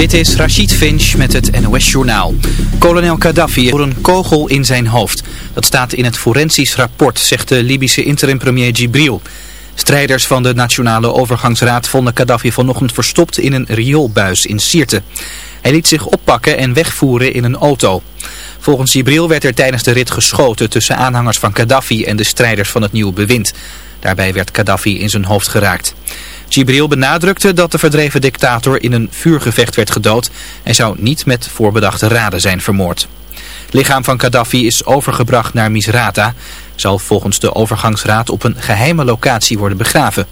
Dit is Rachid Finch met het NOS-journaal. Kolonel Gaddafi door een kogel in zijn hoofd. Dat staat in het forensisch rapport, zegt de Libische interim-premier Gibril. Strijders van de Nationale Overgangsraad vonden Gaddafi vanochtend verstopt in een rioolbuis in Sirte. Hij liet zich oppakken en wegvoeren in een auto. Volgens Gibril werd er tijdens de rit geschoten tussen aanhangers van Gaddafi en de strijders van het nieuwe bewind. Daarbij werd Gaddafi in zijn hoofd geraakt. Gibril benadrukte dat de verdreven dictator in een vuurgevecht werd gedood en zou niet met voorbedachte raden zijn vermoord. Lichaam van Gaddafi is overgebracht naar Misrata, zal volgens de overgangsraad op een geheime locatie worden begraven.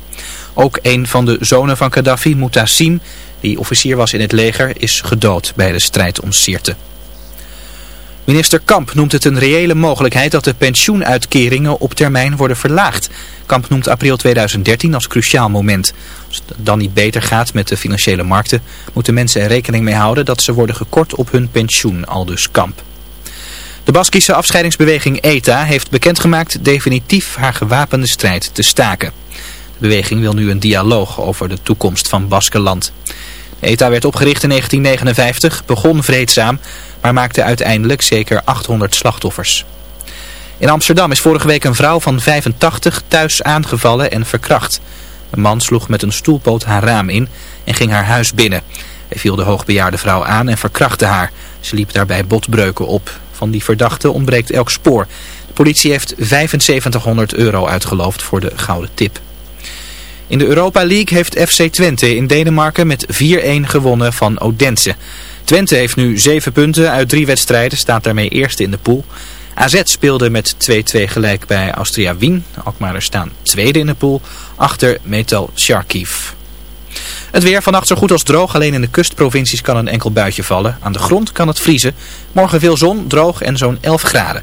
Ook een van de zonen van Gaddafi, Mutassim, die officier was in het leger, is gedood bij de strijd om Sirte. Minister Kamp noemt het een reële mogelijkheid dat de pensioenuitkeringen op termijn worden verlaagd. Kamp noemt april 2013 als cruciaal moment. Als het dan niet beter gaat met de financiële markten, moeten mensen er rekening mee houden dat ze worden gekort op hun pensioen, aldus Kamp. De Baskische afscheidingsbeweging ETA heeft bekendgemaakt definitief haar gewapende strijd te staken. De beweging wil nu een dialoog over de toekomst van Baskenland. ETA werd opgericht in 1959, begon vreedzaam, maar maakte uiteindelijk zeker 800 slachtoffers. In Amsterdam is vorige week een vrouw van 85 thuis aangevallen en verkracht. Een man sloeg met een stoelpoot haar raam in en ging haar huis binnen. Hij viel de hoogbejaarde vrouw aan en verkrachtte haar. Ze liep daarbij botbreuken op. Van die verdachte ontbreekt elk spoor. De politie heeft 7500 euro uitgeloofd voor de gouden tip. In de Europa League heeft FC Twente in Denemarken met 4-1 gewonnen van Odense. Twente heeft nu 7 punten uit 3 wedstrijden, staat daarmee eerste in de pool. AZ speelde met 2-2 gelijk bij Austria Wien. Alkmaar staan tweede in de pool, achter Metal Sharkiv. Het weer vannacht zo goed als droog, alleen in de kustprovincies kan een enkel buitje vallen. Aan de grond kan het vriezen. Morgen veel zon, droog en zo'n 11 graden.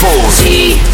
Forty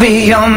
be on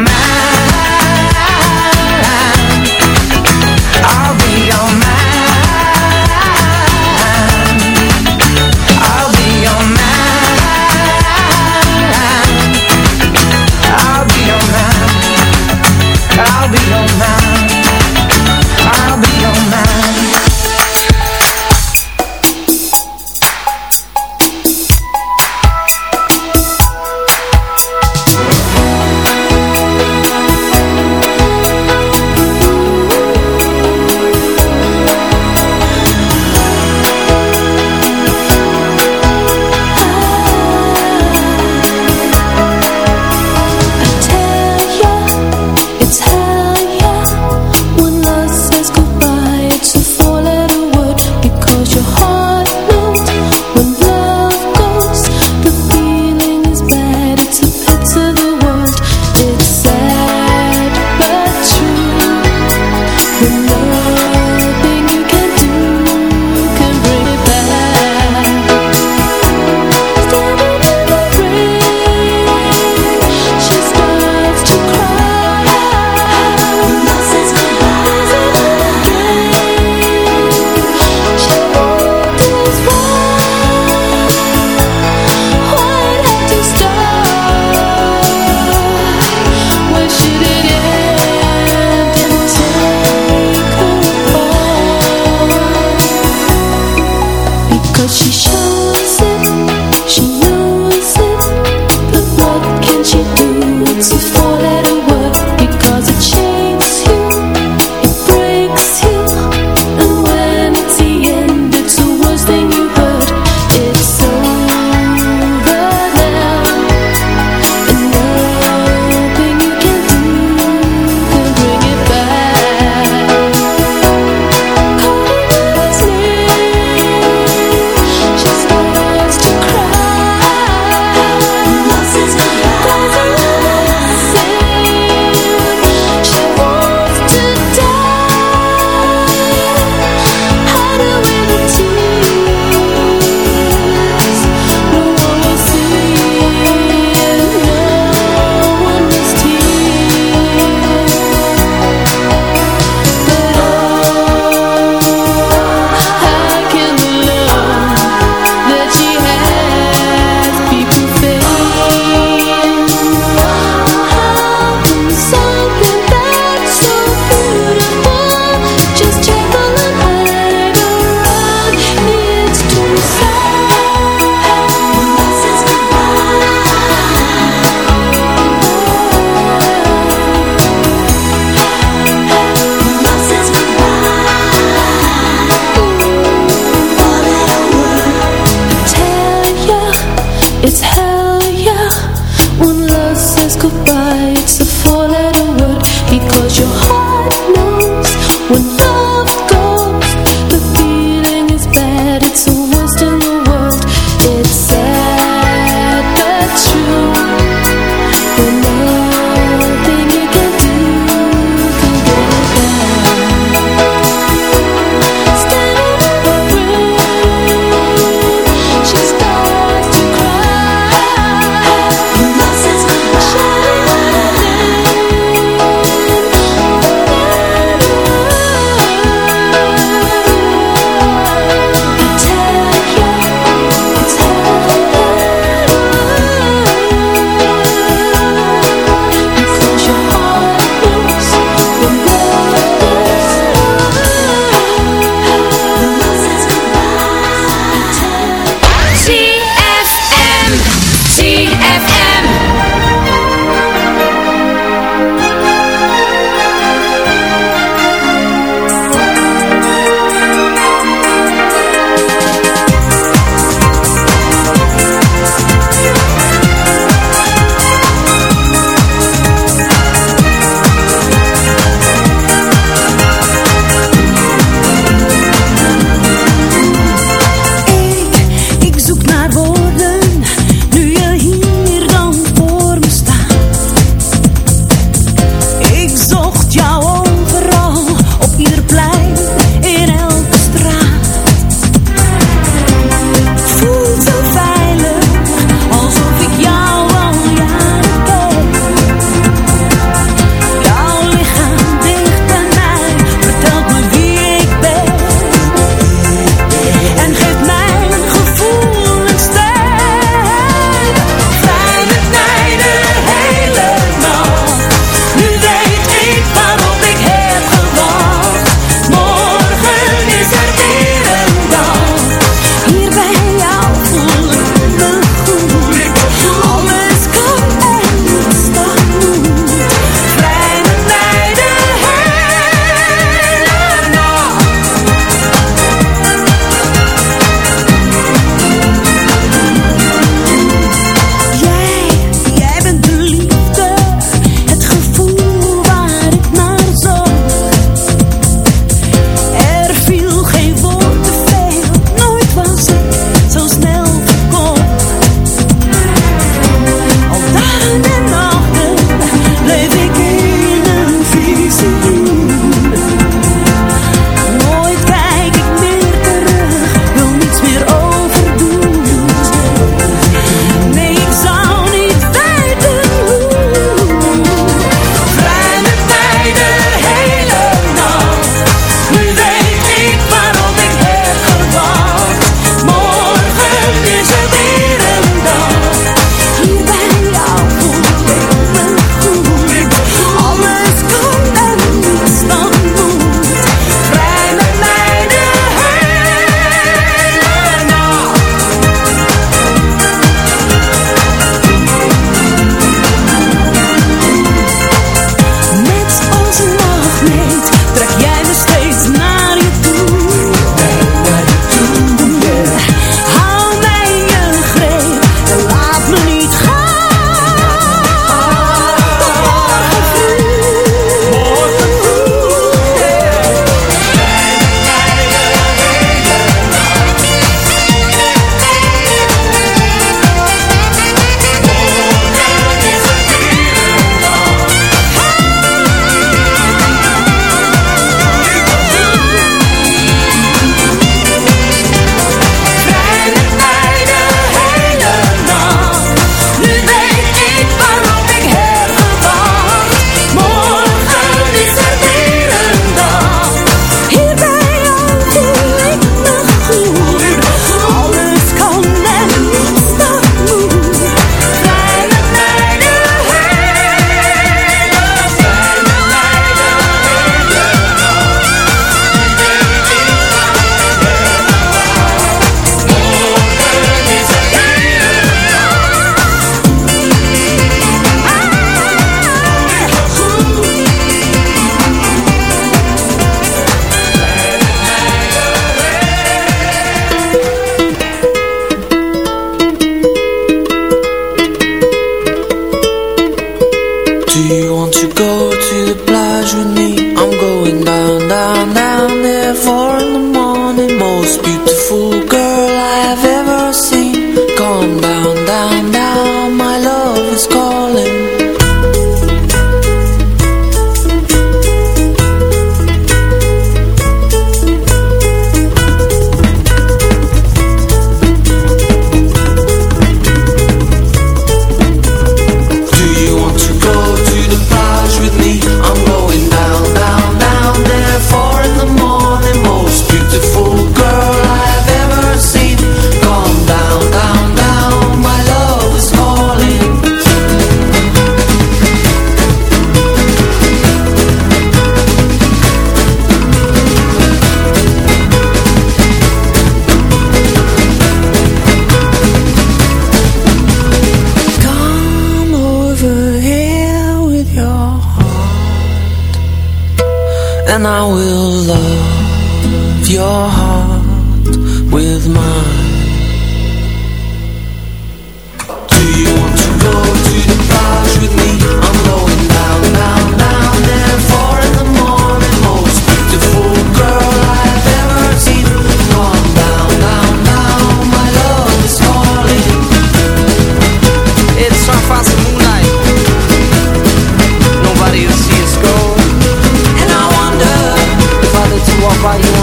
Everybody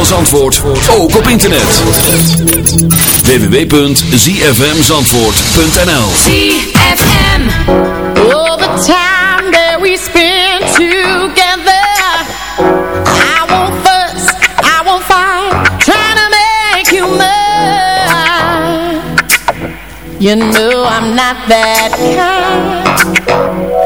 Zandvoort ook op internet. www.zfmzandvoort.nl ZFM All the time that we spend together. I won't fuss, I won't fight Trying to make you mine. You know I'm not that kind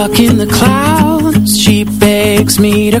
stuck in the clouds. She begs me to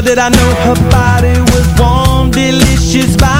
Little did I know her body was warm, delicious body.